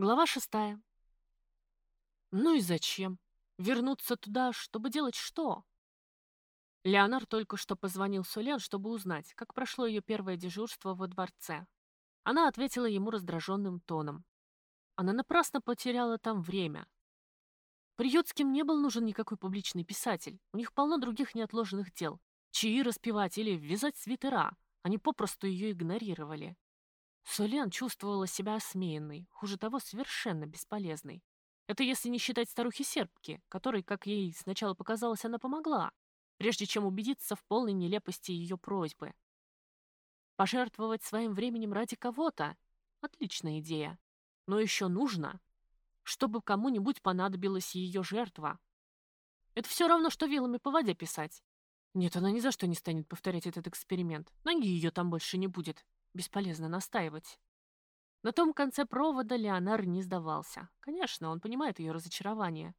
Глава шестая. Ну и зачем? Вернуться туда, чтобы делать что? Леонар только что позвонил Сулен, чтобы узнать, как прошло ее первое дежурство во дворце. Она ответила ему раздраженным тоном. Она напрасно потеряла там время. Приютским не был нужен никакой публичный писатель. У них полно других неотложенных дел. Чаи распевать или вязать свитера. Они попросту ее игнорировали. Солен чувствовала себя осмеянной, хуже того, совершенно бесполезной. Это если не считать старухи-сербки, которой, как ей сначала показалось, она помогла, прежде чем убедиться в полной нелепости ее просьбы. Пожертвовать своим временем ради кого-то — отличная идея. Но еще нужно, чтобы кому-нибудь понадобилась ее жертва. Это все равно, что вилами по воде писать. Нет, она ни за что не станет повторять этот эксперимент. Ноги ее там больше не будет. Бесполезно настаивать. На том конце провода Леонар не сдавался. Конечно, он понимает ее разочарование.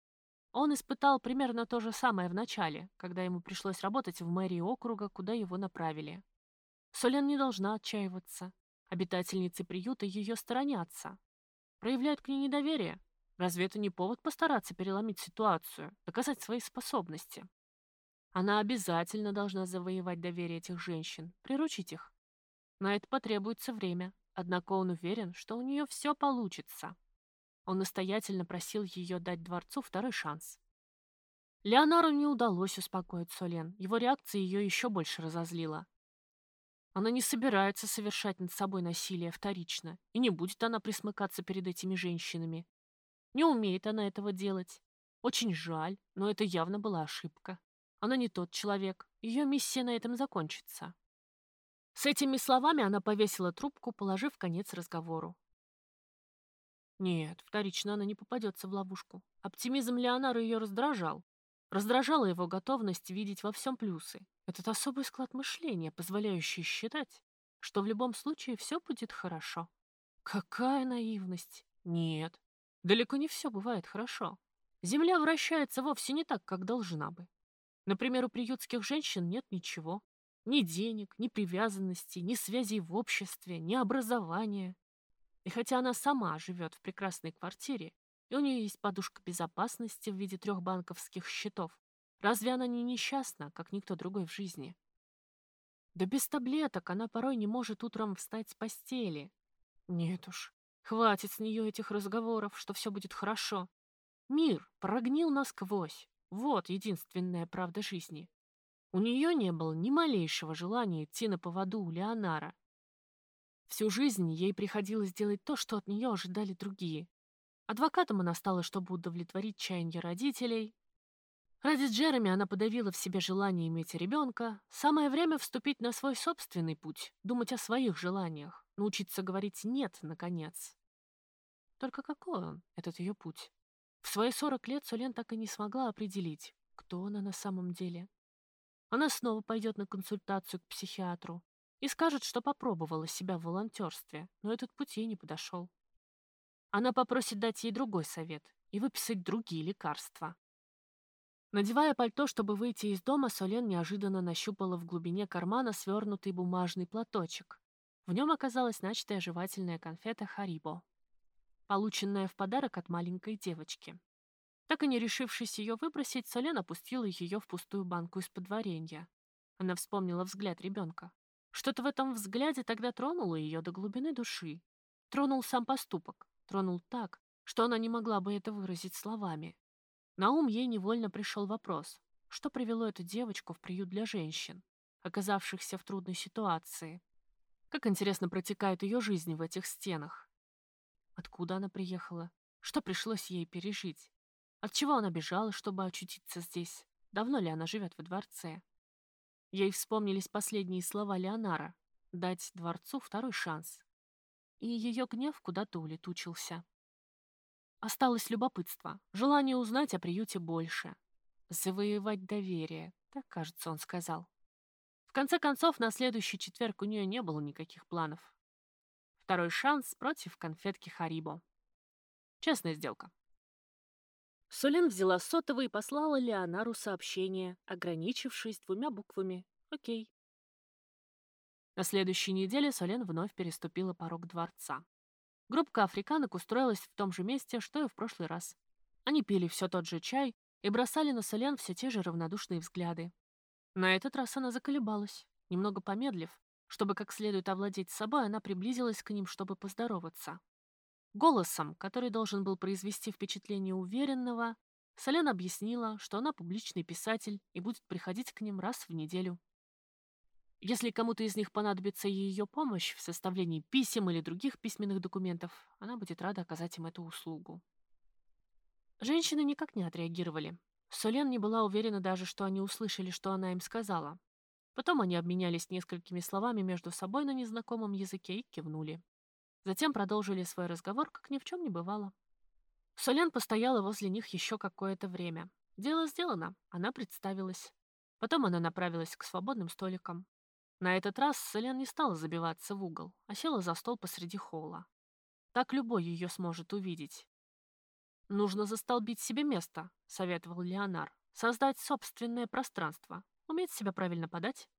Он испытал примерно то же самое в начале, когда ему пришлось работать в мэрии округа, куда его направили. Солен не должна отчаиваться. Обитательницы приюта ее сторонятся. Проявляют к ней недоверие. Разве это не повод постараться переломить ситуацию, доказать свои способности? Она обязательно должна завоевать доверие этих женщин, приручить их. На это потребуется время, однако он уверен, что у нее все получится. Он настоятельно просил ее дать дворцу второй шанс. Леонару не удалось успокоить Солен, его реакция ее еще больше разозлила. Она не собирается совершать над собой насилие вторично, и не будет она присмыкаться перед этими женщинами. Не умеет она этого делать. Очень жаль, но это явно была ошибка. Она не тот человек, ее миссия на этом закончится. С этими словами она повесила трубку, положив конец разговору. Нет, вторично она не попадется в ловушку. Оптимизм Леонара ее раздражал. Раздражала его готовность видеть во всем плюсы. Этот особый склад мышления, позволяющий считать, что в любом случае все будет хорошо. Какая наивность! Нет, далеко не все бывает хорошо. Земля вращается вовсе не так, как должна бы. Например, у приютских женщин нет ничего. Ни денег, ни привязанности, ни связей в обществе, ни образования. И хотя она сама живет в прекрасной квартире, и у нее есть подушка безопасности в виде трех банковских счетов, разве она не несчастна, как никто другой в жизни? Да без таблеток она порой не может утром встать с постели. Нет уж, хватит с нее этих разговоров, что все будет хорошо. Мир прогнил насквозь. Вот единственная правда жизни. У нее не было ни малейшего желания идти на поводу у Леонара. Всю жизнь ей приходилось делать то, что от нее ожидали другие. Адвокатом она стала, чтобы удовлетворить чаяние родителей. Ради Джереми она подавила в себе желание иметь ребенка. Самое время вступить на свой собственный путь, думать о своих желаниях, научиться говорить «нет», наконец. Только какой он, этот ее путь? В свои сорок лет Сулен так и не смогла определить, кто она на самом деле. Она снова пойдет на консультацию к психиатру и скажет, что попробовала себя в волонтерстве, но этот путь ей не подошел. Она попросит дать ей другой совет и выписать другие лекарства. Надевая пальто, чтобы выйти из дома, Солен неожиданно нащупала в глубине кармана свернутый бумажный платочек. В нем оказалась начатая жевательная конфета «Харибо», полученная в подарок от маленькой девочки. Так и не решившись ее выбросить, Солен опустила ее в пустую банку из-под варенья. Она вспомнила взгляд ребенка. Что-то в этом взгляде тогда тронуло ее до глубины души. Тронул сам поступок. Тронул так, что она не могла бы это выразить словами. На ум ей невольно пришел вопрос, что привело эту девочку в приют для женщин, оказавшихся в трудной ситуации. Как интересно протекает ее жизнь в этих стенах. Откуда она приехала? Что пришлось ей пережить? От чего она бежала, чтобы очутиться здесь? Давно ли она живет во дворце? Ей вспомнились последние слова Леонара — дать дворцу второй шанс. И ее гнев куда-то улетучился. Осталось любопытство, желание узнать о приюте больше. Завоевать доверие, так, кажется, он сказал. В конце концов, на следующий четверг у нее не было никаких планов. Второй шанс против конфетки Харибо. Честная сделка. Солен взяла сотовый и послала Леонару сообщение, ограничившись двумя буквами «Окей». На следующей неделе Солен вновь переступила порог дворца. Группка африканок устроилась в том же месте, что и в прошлый раз. Они пили все тот же чай и бросали на Солян все те же равнодушные взгляды. На этот раз она заколебалась. Немного помедлив, чтобы как следует овладеть собой, она приблизилась к ним, чтобы поздороваться. Голосом, который должен был произвести впечатление уверенного, Солен объяснила, что она публичный писатель и будет приходить к ним раз в неделю. Если кому-то из них понадобится ее помощь в составлении писем или других письменных документов, она будет рада оказать им эту услугу. Женщины никак не отреагировали. Солен не была уверена даже, что они услышали, что она им сказала. Потом они обменялись несколькими словами между собой на незнакомом языке и кивнули. Затем продолжили свой разговор, как ни в чем не бывало. Солен постояла возле них еще какое-то время. Дело сделано, она представилась. Потом она направилась к свободным столикам. На этот раз Солен не стала забиваться в угол, а села за стол посреди холла. Так любой ее сможет увидеть. «Нужно застолбить себе место», — советовал Леонар. «Создать собственное пространство. Уметь себя правильно подать».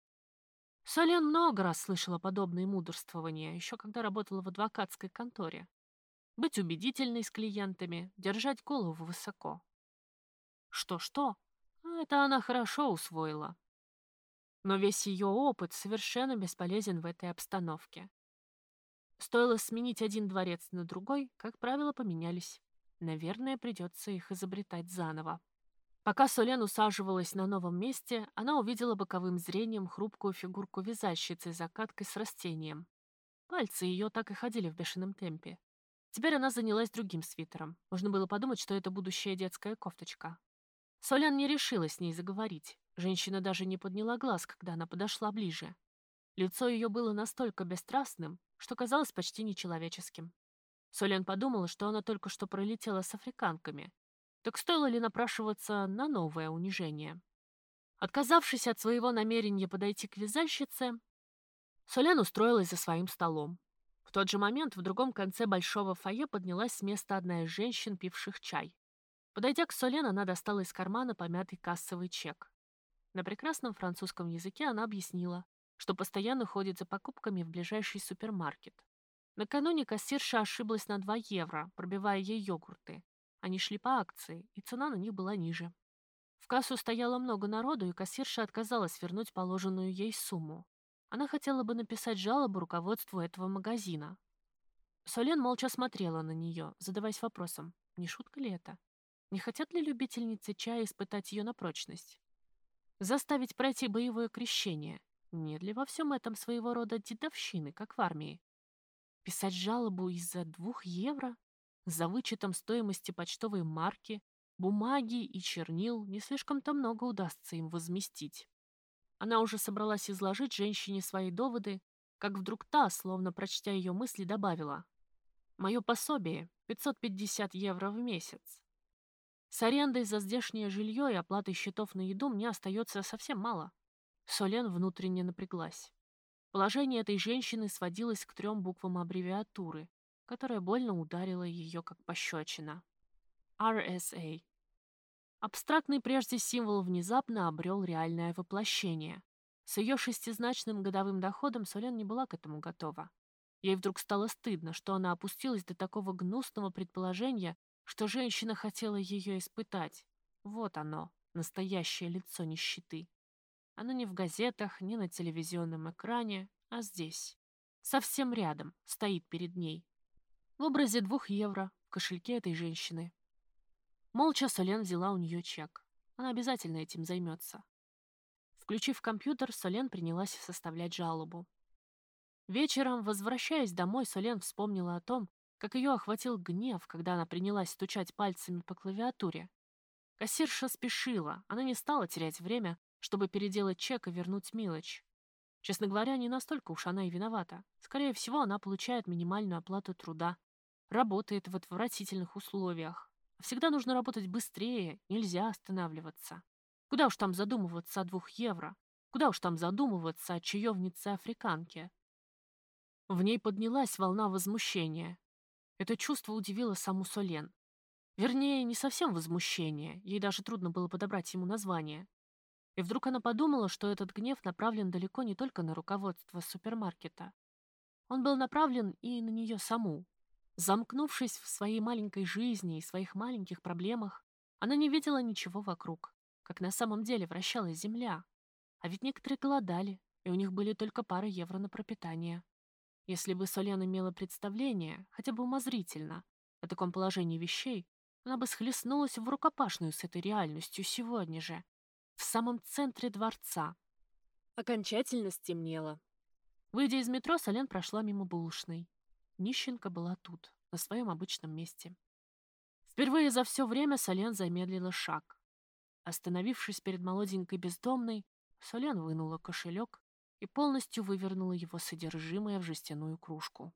Солен много раз слышала подобные мудрствования, еще когда работала в адвокатской конторе. Быть убедительной с клиентами, держать голову высоко. Что-что, а это она хорошо усвоила. Но весь ее опыт совершенно бесполезен в этой обстановке. Стоило сменить один дворец на другой, как правило, поменялись. Наверное, придется их изобретать заново. Пока Солен усаживалась на новом месте, она увидела боковым зрением хрупкую фигурку вязальщицы закаткой с растением. Пальцы ее так и ходили в бешеном темпе. Теперь она занялась другим свитером. Можно было подумать, что это будущая детская кофточка. Солян не решила с ней заговорить. Женщина даже не подняла глаз, когда она подошла ближе. Лицо ее было настолько бесстрастным, что казалось почти нечеловеческим. Солян подумала, что она только что пролетела с африканками. Так стоило ли напрашиваться на новое унижение? Отказавшись от своего намерения подойти к вязальщице, Солян устроилась за своим столом. В тот же момент в другом конце большого фойе поднялась с места одна из женщин, пивших чай. Подойдя к Солен, она достала из кармана помятый кассовый чек. На прекрасном французском языке она объяснила, что постоянно ходит за покупками в ближайший супермаркет. Накануне кассирша ошиблась на 2 евро, пробивая ей йогурты. Они шли по акции, и цена на них была ниже. В кассу стояло много народу, и кассирша отказалась вернуть положенную ей сумму. Она хотела бы написать жалобу руководству этого магазина. Солен молча смотрела на нее, задаваясь вопросом, не шутка ли это? Не хотят ли любительницы чая испытать ее на прочность? Заставить пройти боевое крещение? Нет ли во всем этом своего рода дедовщины, как в армии? Писать жалобу из-за двух евро? За вычетом стоимости почтовой марки, бумаги и чернил не слишком-то много удастся им возместить. Она уже собралась изложить женщине свои доводы, как вдруг та, словно прочтя ее мысли, добавила. «Мое пособие — 550 евро в месяц. С арендой за здешнее жилье и оплатой счетов на еду мне остается совсем мало». Солен внутренне напряглась. Положение этой женщины сводилось к трем буквам аббревиатуры, которая больно ударила ее как пощечина. RSA. Абстрактный прежде символ внезапно обрел реальное воплощение. С ее шестизначным годовым доходом Солен не была к этому готова. Ей вдруг стало стыдно, что она опустилась до такого гнусного предположения, что женщина хотела ее испытать. Вот оно, настоящее лицо нищеты. Оно не в газетах, не на телевизионном экране, а здесь. Совсем рядом, стоит перед ней. В образе двух евро в кошельке этой женщины. Молча Солен взяла у нее чек. Она обязательно этим займется. Включив компьютер, Солен принялась составлять жалобу. Вечером, возвращаясь домой, Солен вспомнила о том, как ее охватил гнев, когда она принялась стучать пальцами по клавиатуре. Кассирша спешила, она не стала терять время, чтобы переделать чек и вернуть мелочь. Честно говоря, не настолько уж она и виновата. Скорее всего, она получает минимальную оплату труда, работает в отвратительных условиях, Всегда нужно работать быстрее, нельзя останавливаться. Куда уж там задумываться о двух евро? Куда уж там задумываться о чаевнице-африканке? В ней поднялась волна возмущения. Это чувство удивило саму Солен. Вернее, не совсем возмущение, ей даже трудно было подобрать ему название. И вдруг она подумала, что этот гнев направлен далеко не только на руководство супермаркета. Он был направлен и на нее саму, Замкнувшись в своей маленькой жизни и своих маленьких проблемах, она не видела ничего вокруг, как на самом деле вращалась земля. А ведь некоторые голодали, и у них были только пара евро на пропитание. Если бы Солян имела представление, хотя бы умозрительно, о таком положении вещей, она бы схлестнулась в рукопашную с этой реальностью сегодня же, в самом центре дворца. Окончательно стемнело. Выйдя из метро, Солен прошла мимо булочной. Нищенка была тут, на своем обычном месте. Впервые за все время Солен замедлила шаг. Остановившись перед молоденькой бездомной, Солен вынула кошелек и полностью вывернула его содержимое в жестяную кружку.